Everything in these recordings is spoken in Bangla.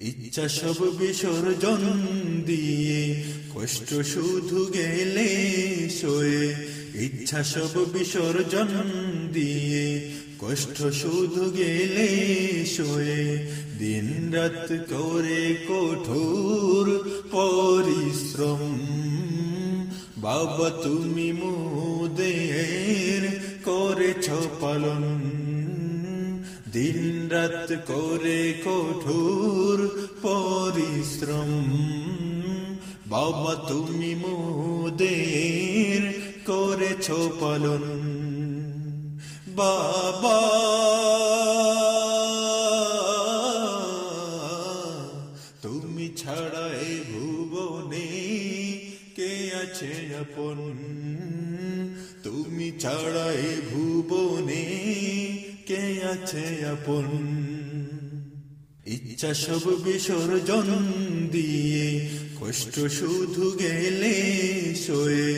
ইচ্ছা সব বিসর্জন দিয়ে, কষ্ট শুধু গেলে শোয়ে ইচ্ছা সব বিসর্জন দিয়ে, কষ্ট শুধু গেলে শোয়ে দিন রাত করে কঠোর পরিশ্রম, বাবা তুমি মুদের করেছ পালন। দিন রাত করে কঠোর পরিশ্রম। বাবা, তুমি মুদের করেছ পালন। বাবা, তুমি ছাড়া এ ভুবনে কে আছে আপন? তুমি ছাড়া এ ভুবনে আছে আপন। ইচ্ছা সব বিসর্জন দিয়ে, কষ্ট শুধু গেলে শোয়ে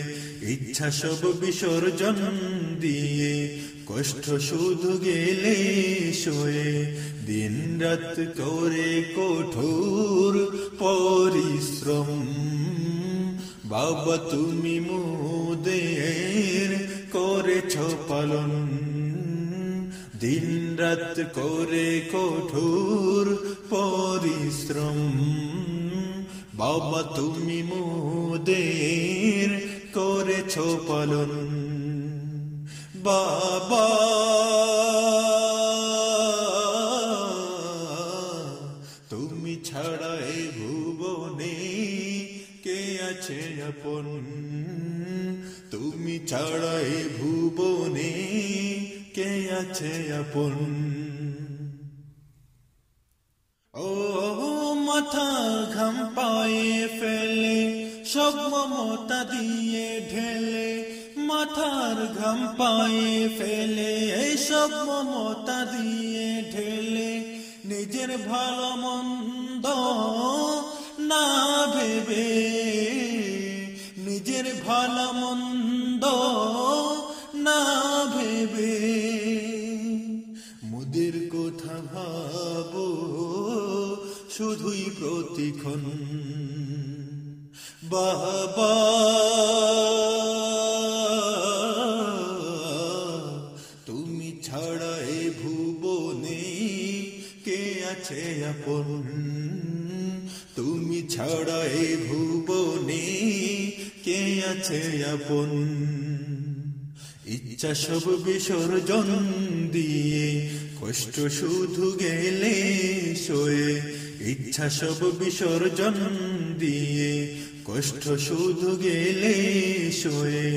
ইচ্ছা সব বিসর্জন দিয়ে, কষ্ট শুধু গেলে শোয়ে দিন রাত করে কঠোর পরিশ্রম। বাবা তুমি মুদের করেছ পালন। দিন রাত করে কঠোর পরিশ্রম। বাবা, তুমি মুদের করেছ পালন। বাবা, তুমি ছাড়া এ ভুবনে কে আছে আপন? তুমি ছাড়া ভুবনে আছে আপন। ও মাথা ঘাম পায়ে ফেলে, সব মমতা দিয়ে ঢেলে, মাথার ঘাম পায়ে ফেলে সব মমতা দিয়ে ঢেলে, নিজের ভালো মন্দ না ভেবে, নিজের ভালো মন্দ ভাবো, শুধুই প্রতিক্ষণ। বাবা, তুমি ছাড়া এ ভুবনে কে আছে আপন? তুমি ছাড়া এ ভুবনে কে আছে আপন? ইচ্ছা সব বিসর্জন দিয়ে, কষ্ট শুধু গেলে শোয়ে ইচ্ছা সব বিসর্জন দিয়ে, কষ্ট শুধু গেলে শোয়ে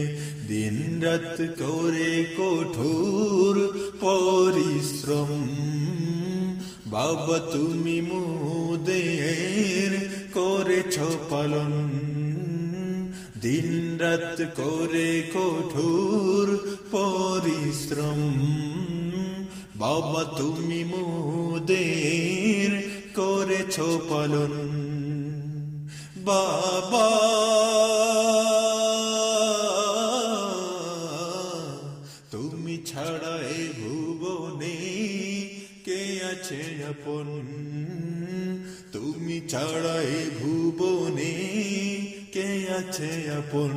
দিন রাত করে কঠোর পরিশ্রম, বাবা তুমি মুদের করেছ পালন। দিন রাত করে কঠোর পরিশ্রম বাবা, তুমি মুদের করেছ পালন। বাবা, তুমি ছাড়া এ ভুবনে কে আছে আপন? তুমি ছাড়া এ ভুবনে কে আছে আপন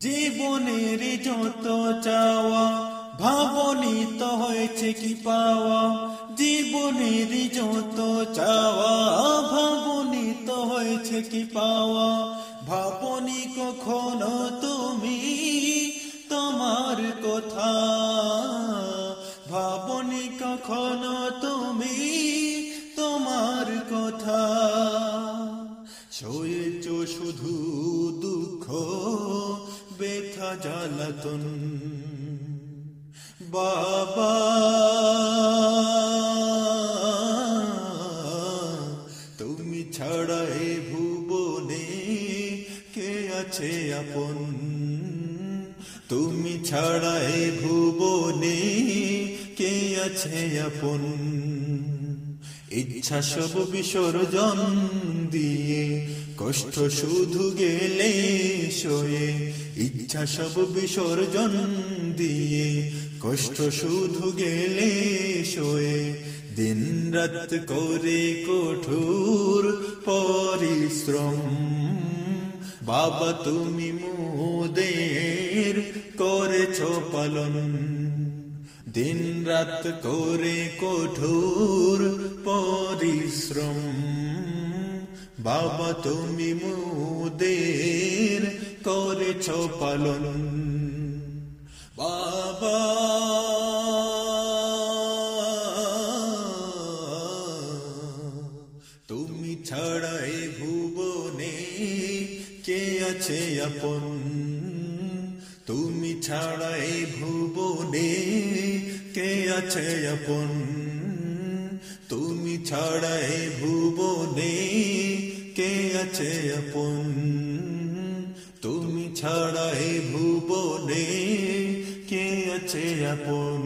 জীবনের যত চাওয়া, ভাবনিত হয়েছে কি পাওয়া? জীবনের যত চাওয়া, ভাবনিত হয়েছে কি পাওয়া? ভাবনি কখনো তুমি তোমার কথা। ভাবনি কখনো তুমি তোমার কথা। সয়েছ শুধু দুঃখ জ্বালাতন বাবা, তুমি ছাড়া এ ভুবনে কে আছে আপন? তুমি ছাড়া এ ভুবনে কে আছে আপন? ইচ্ছা সব বিসর্জন দিয়ে, কষ্ট শুধু গেলে শোয়ে ইচ্ছা সব বিসর্জন দিয়ে, কষ্ট শুধু গেলে শোয়ে দিন রাত করে কঠোর পরিশ্রম। বাবা তুমি মোদের করেছ পালন। দিন রাত করে কঠোর পরিশ্রম। বাবা তুমি মোদের করেছ পালন। বাবা। তুমি ছাড়াই ভুবনে কে আছে আপন? তুমি ছাড়াই ভুবনে কে আছে আপন? তুমি ছাড়াই ভুবনে কে আছে আপন? তুমি এ ভুবনে কে আছে আপন?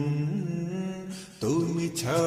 তুমি ছাড়া